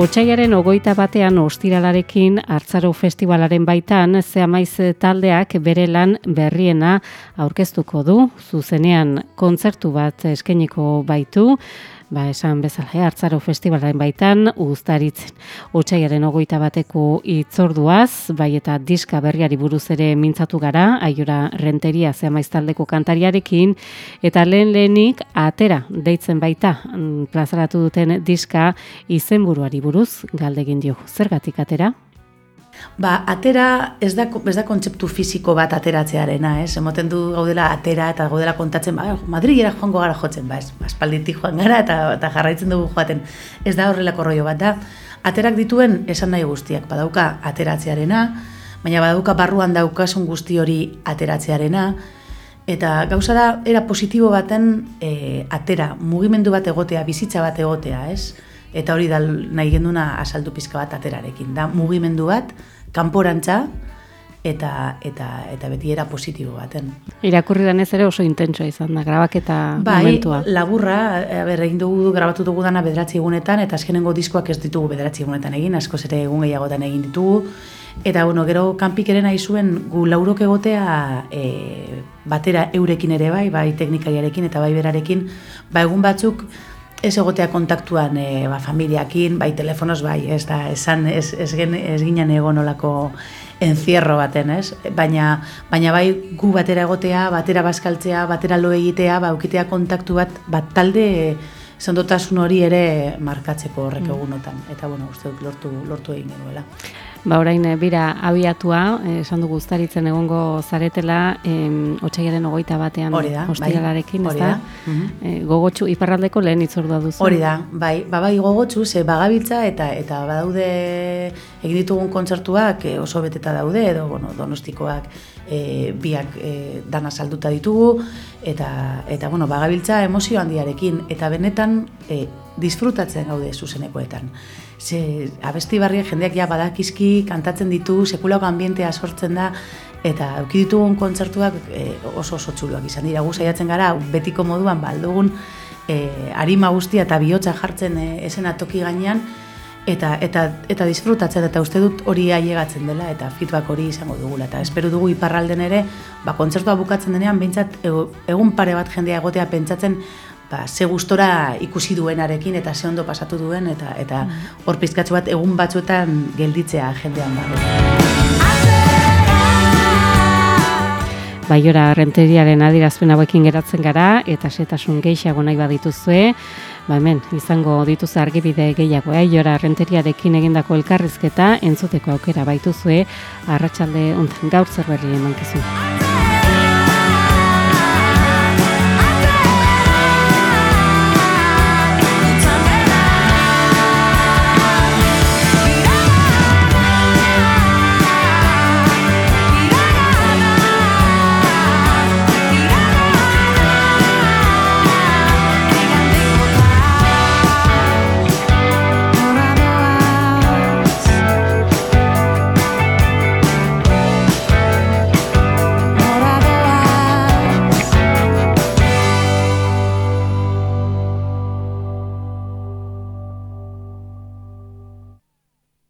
Otsaiaren ogoita batean ostiralarekin hartzaro festivalaren baitan ze amaiz taldeak bere lan berriena aurkeztuko du. Zuzenean kontzertu bat eskainiko baitu ba, esan bezala, eh, hartzaro festivalaren baitan, uztaritzen. Otsaiaren ogoita bateko itzorduaz, bai eta diska berriari buruz ere mintzatu gara, aiora renteria zehamaiztaldeko kantariarekin, eta lehen lehenik atera deitzen baita mm, plazaratu duten diska izenburuari buruz galdegin dio. Zergatik atera? Ba, atera ez da, ez da kontzeptu fisiko bat ateratzearena, ez? Emoten du gaudela atera eta gaudela kontatzen, ba, Madrilera joango gara jotzen, ba, ez? Aspalditik joan gara eta, eta jarraitzen dugu joaten. Ez da horrelako rollo bat da. Aterak dituen esan nahi guztiak, badauka ateratzearena, baina badauka barruan daukasun guzti hori ateratzearena, eta gauza da, era positibo baten e, atera, mugimendu bat egotea, bizitza bat egotea, ez? Eta hori da nahi genduna asaldu pizka bat aterarekin. Da mugimendu bat, kanporantza, eta eta eta beti era positibo baten. Irakurri danez ere oso intentsua izan da grabaketa bai, momentua. laburra, ber egin dugu grabatu dugu dana bederatzi egunetan eta azkenengo diskoak ez ditugu bederatzi egunetan egin, asko ere egun gehiagotan egin ditugu. Eta bueno, gero kanpik ere nahi zuen gu laurok egotea e, batera eurekin ere bai, bai teknikariarekin eta bai berarekin, ba egun batzuk ez egotea kontaktuan e, ba, familiakin, bai telefonoz bai, ez da, esan, ez, ez, gen, ez ginen egon olako enzierro baten, ez? Baina, baina bai gu batera egotea, batera bazkaltzea, batera lo egitea, ba, ukitea kontaktu bat, bat talde zendotasun hori ere markatzeko horrek mm. egunotan. Eta, bueno, uste dut lortu, lortu egin genuela. Ba orain eh, bira abiatua, eh, esan dugu gustaritzen egongo zaretela, em otsaiaren 21 batean hostilalarekin, bai, ezta? Mhm. Eh, gogotsu iparraldeko lehen itzordua duzu. Hori da, bai, ba bai gogotsu ze bagabiltza eta eta badaude egin ditugun kontzertuak eh, oso beteta daude edo bueno, Donostikoak e, biak e, dana salduta ditugu eta eta bueno, bagabiltza emozio handiarekin eta benetan e, disfrutatzen gaude zuzenekoetan ze abesti barriak jendeak ja badakizki kantatzen ditu, sekulako ambientea sortzen da, eta auki ditugun kontzertuak e, oso oso txuluak izan dira. Gu saiatzen gara, betiko moduan baldugun e, arima guztia eta bihotza jartzen e, esena toki gainean, eta eta eta disfrutatzen eta uste dut hori ailegatzen dela eta feedback hori izango dugula eta espero dugu iparralden ere ba kontzertua bukatzen denean behintzat egun pare bat jendea egotea pentsatzen ba, ze gustora ikusi duenarekin eta ze ondo pasatu duen eta eta hor pizkatzu bat egun batzuetan gelditzea jendean dago. Baiora renteriaren adirazpen hauekin geratzen gara eta setasun gehiago nahi badituzue, ba hemen izango dituzue argibide gehiago, eh? Jora renteriarekin egindako elkarrizketa entzuteko aukera baituzue arratsalde hontan gaur zerberri emankizun.